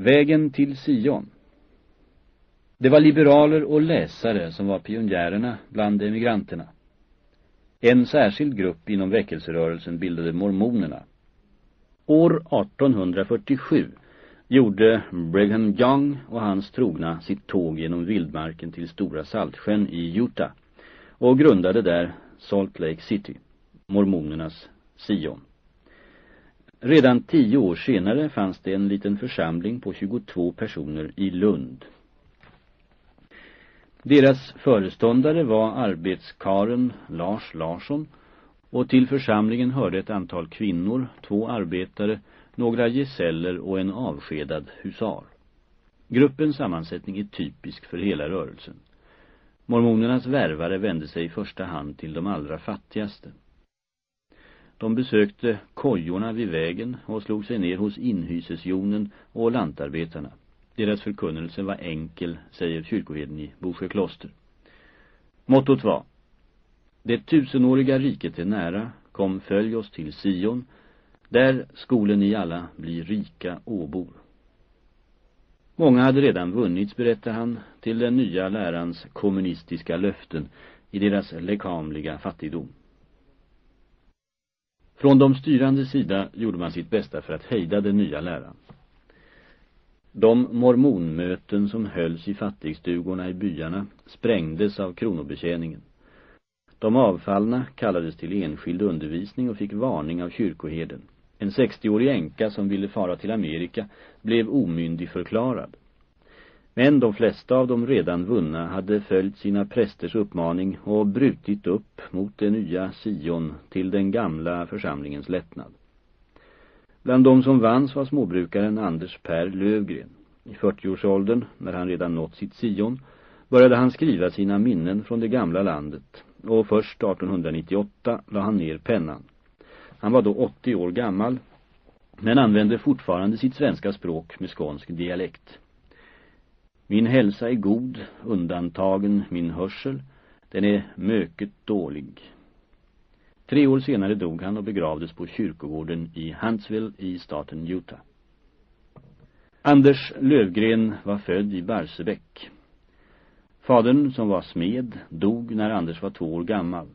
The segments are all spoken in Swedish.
Vägen till Sion Det var liberaler och läsare som var pionjärerna bland emigranterna. En särskild grupp inom väckelserörelsen bildade mormonerna. År 1847 gjorde Brigham Young och hans trogna sitt tåg genom vildmarken till Stora Saltsjön i Utah och grundade där Salt Lake City, mormonernas Sion. Redan tio år senare fanns det en liten församling på 22 personer i Lund. Deras föreståndare var arbetskaren Lars Larsson och till församlingen hörde ett antal kvinnor, två arbetare, några gesäller och en avskedad husar. Gruppens sammansättning är typisk för hela rörelsen. Mormonernas värvare vände sig i första hand till de allra fattigaste. De besökte kojorna vid vägen och slog sig ner hos inhysesjonen och lantarbetarna. Deras förkunnelse var enkel, säger kyrkoheden i Bosjö kloster. Mottot var Det tusenåriga riket är nära, kom följ oss till Sion, där skolen i alla blir rika åbor. Många hade redan vunnits, berättar han, till den nya lärans kommunistiska löften i deras lekamliga fattigdom. Från de styrande sida gjorde man sitt bästa för att hejda den nya läran. De mormonmöten som hölls i fattigstugorna i byarna sprängdes av kronobetjäningen. De avfallna kallades till enskild undervisning och fick varning av kyrkoherden. En 60-årig änka som ville fara till Amerika blev omyndig förklarad. Men de flesta av de redan vunna hade följt sina prästers uppmaning och brutit upp mot det nya Sion till den gamla församlingens lättnad. Bland de som vanns var småbrukaren Anders Per Lövgren. I 40-årsåldern, när han redan nått sitt Sion, började han skriva sina minnen från det gamla landet och först 1898 la han ner pennan. Han var då 80 år gammal men använde fortfarande sitt svenska språk med skånsk dialekt. Min hälsa är god, undantagen min hörsel. Den är mycket dålig. Tre år senare dog han och begravdes på kyrkogården i Huntsville i staten Utah. Anders Lövgren var född i Barsebäck. Fadern, som var smed, dog när Anders var två år gammal.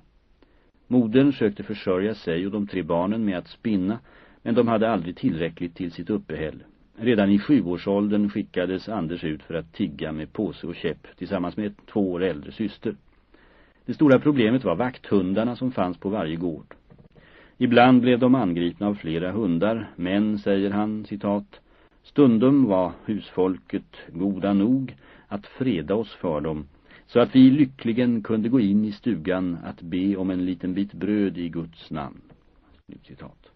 Modern sökte försörja sig och de tre barnen med att spinna, men de hade aldrig tillräckligt till sitt uppehäll. Redan i sjuårsåldern skickades Anders ut för att tigga med påse och käpp tillsammans med två år äldre syster. Det stora problemet var vakthundarna som fanns på varje gård. Ibland blev de angripna av flera hundar, men, säger han, citat, stundom var husfolket goda nog att freda oss för dem, så att vi lyckligen kunde gå in i stugan att be om en liten bit bröd i Guds namn. Citat.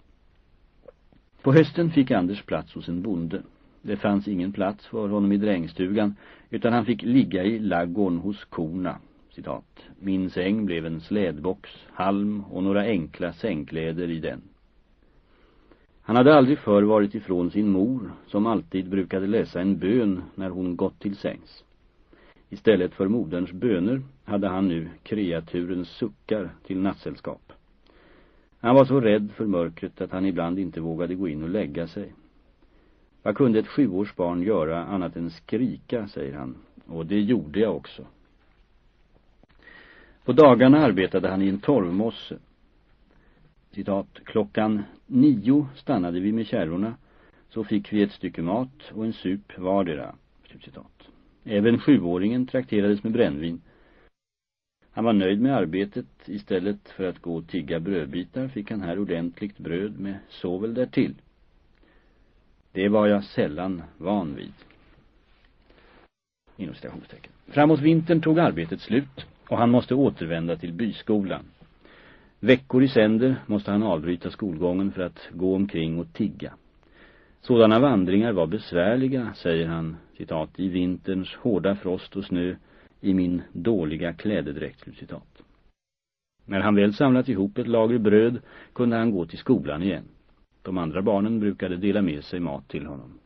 På hösten fick Anders plats hos en bonde. Det fanns ingen plats för honom i drängstugan utan han fick ligga i laggården hos korna. Citat. Min säng blev en slädbox, halm och några enkla sängkläder i den. Han hade aldrig förr varit ifrån sin mor som alltid brukade läsa en bön när hon gått till sängs. Istället för moderns böner hade han nu kreaturens suckar till nattsällskap. Han var så rädd för mörkret att han ibland inte vågade gå in och lägga sig. Vad kunde ett sjuårsbarn göra annat än skrika, säger han. Och det gjorde jag också. På dagarna arbetade han i en torvmosse. Citat, klockan nio stannade vi med kärrorna, så fick vi ett stycke mat och en sup vardera. Citat. Även sjuåringen trakterades med brännvin. Han var nöjd med arbetet. Istället för att gå och tigga brödbitar fick han här ordentligt bröd med sovel därtill. Det var jag sällan van vid. Inom. Framåt vintern tog arbetet slut och han måste återvända till byskolan. Veckor i sänder måste han avbryta skolgången för att gå omkring och tigga. Sådana vandringar var besvärliga, säger han, citat, i vinterns hårda frost och snö i min dåliga klädedräkt, citat. När han väl samlat ihop ett lager bröd kunde han gå till skolan igen. De andra barnen brukade dela med sig mat till honom.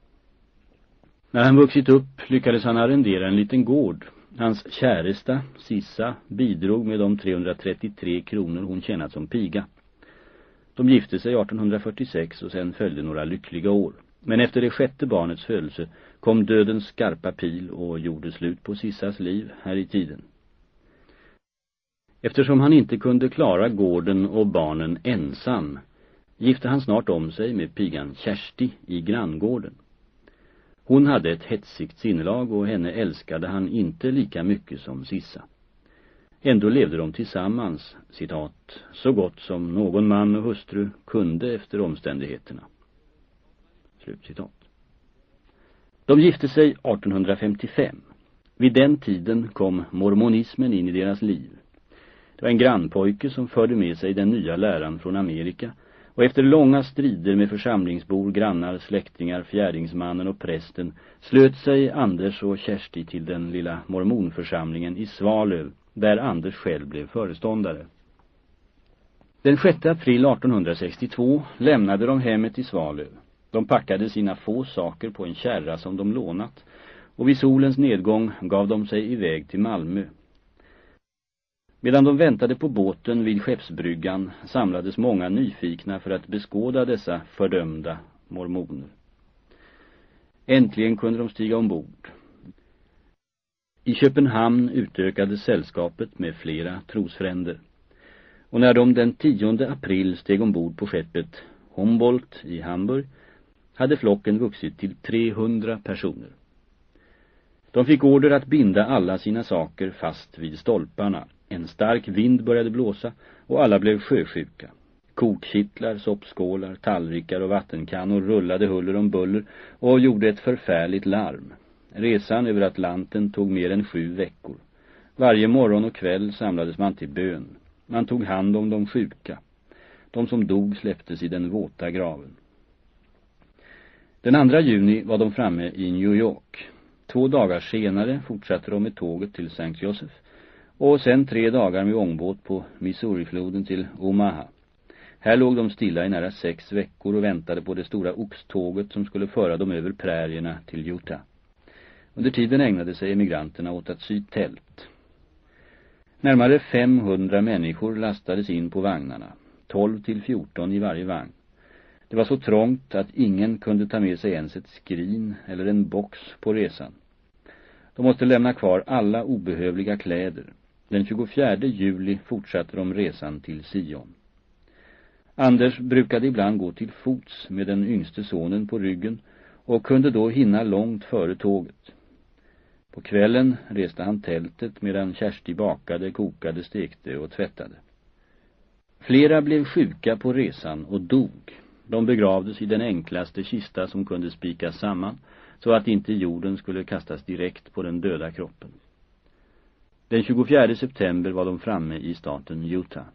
När han vuxit upp lyckades han arrendera en liten gård. Hans käresta, Sissa, bidrog med de 333 kronor hon tjänat som piga. De gifte sig 1846 och sen följde några lyckliga år. Men efter det sjätte barnets födelse kom dödens skarpa pil och gjorde slut på Sissas liv här i tiden. Eftersom han inte kunde klara gården och barnen ensam gifte han snart om sig med pigan Kersti i granngården. Hon hade ett hetsigt sinnelag och henne älskade han inte lika mycket som Sissa. Ändå levde de tillsammans, citat, så gott som någon man och hustru kunde efter omständigheterna. Slut citat. De gifte sig 1855. Vid den tiden kom mormonismen in i deras liv. Det var en grannpojke som förde med sig den nya läran från Amerika och efter långa strider med församlingsbor, grannar, släktingar, fjärdingsmannen och prästen slöt sig Anders och Kersti till den lilla mormonförsamlingen i Svalöv där Anders själv blev föreståndare. Den 6 april 1862 lämnade de hemmet i Svalöv. De packade sina få saker på en kärra som de lånat och vid solens nedgång gav de sig iväg till Malmö. Medan de väntade på båten vid skeppsbryggan samlades många nyfikna för att beskåda dessa fördömda mormoner. Äntligen kunde de stiga ombord. I Köpenhamn utökades sällskapet med flera trosfränder. Och när de den 10 april steg ombord på skeppet Humboldt i Hamburg hade flocken vuxit till 300 personer. De fick order att binda alla sina saker fast vid stolparna. En stark vind började blåsa och alla blev sjösjuka. Kokkittlar, soppskålar, tallrikar och vattenkannor rullade huller om buller och gjorde ett förfärligt larm. Resan över Atlanten tog mer än sju veckor. Varje morgon och kväll samlades man till bön. Man tog hand om de sjuka. De som dog släpptes i den våta graven. Den 2 juni var de framme i New York. Två dagar senare fortsatte de med tåget till St. Joseph och sen tre dagar med ångbåt på Missourifloden till Omaha. Här låg de stilla i nära sex veckor och väntade på det stora oxtåget som skulle föra dem över prärierna till Utah. Under tiden ägnade sig emigranterna åt att sy tält. Närmare 500 människor lastades in på vagnarna, 12 till 14 i varje vagn. Det var så trångt att ingen kunde ta med sig ens ett skrin eller en box på resan. De måste lämna kvar alla obehövliga kläder. Den 24 juli fortsatte de resan till Sion. Anders brukade ibland gå till fots med den yngste sonen på ryggen och kunde då hinna långt före tåget. På kvällen reste han tältet medan Kersti bakade, kokade, stekte och tvättade. Flera blev sjuka på resan och dog. De begravdes i den enklaste kista som kunde spikas samman så att inte jorden skulle kastas direkt på den döda kroppen. Den 24 september var de framme i staten Utah.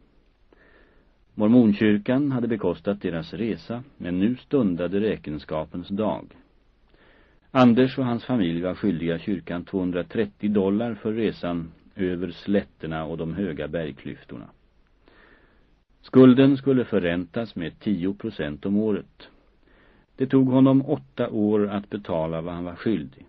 Mormonkyrkan hade bekostat deras resa, men nu stundade räkenskapens dag. Anders och hans familj var skyldiga kyrkan 230 dollar för resan över slätterna och de höga bergklyftorna. Skulden skulle förräntas med 10 procent om året. Det tog honom åtta år att betala vad han var skyldig.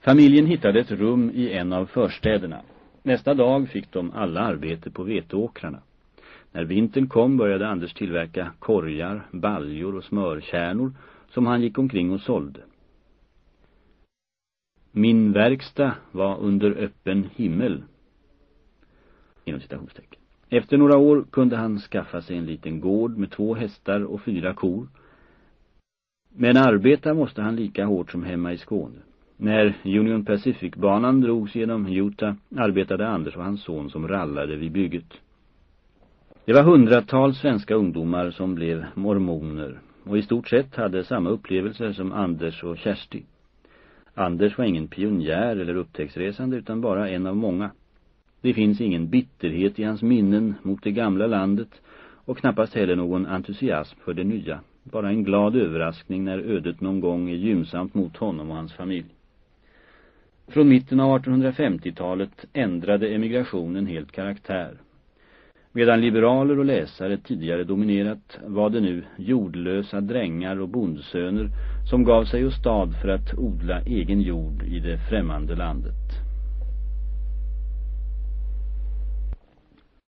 Familjen hittade ett rum i en av förstäderna. Nästa dag fick de alla arbete på veteåkrarna. När vintern kom började Anders tillverka korgar, baljor och smörkärnor som han gick omkring och sålde. Min verkstad var under öppen himmel. Inom citationstecken. Efter några år kunde han skaffa sig en liten gård med två hästar och fyra kor. Men arbeta måste han lika hårt som hemma i Skåne. När Union Pacific-banan drogs genom Utah arbetade Anders och hans son som rallade vid bygget. Det var hundratals svenska ungdomar som blev mormoner och i stort sett hade samma upplevelser som Anders och Kersti. Anders var ingen pionjär eller upptäcktsresande utan bara en av många. Det finns ingen bitterhet i hans minnen mot det gamla landet och knappast heller någon entusiasm för det nya. Bara en glad överraskning när ödet någon gång är gynnsamt mot honom och hans familj. Från mitten av 1850-talet ändrade emigrationen helt karaktär. Medan liberaler och läsare tidigare dominerat var det nu jordlösa drängar och bondsöner som gav sig åstad för att odla egen jord i det främmande landet.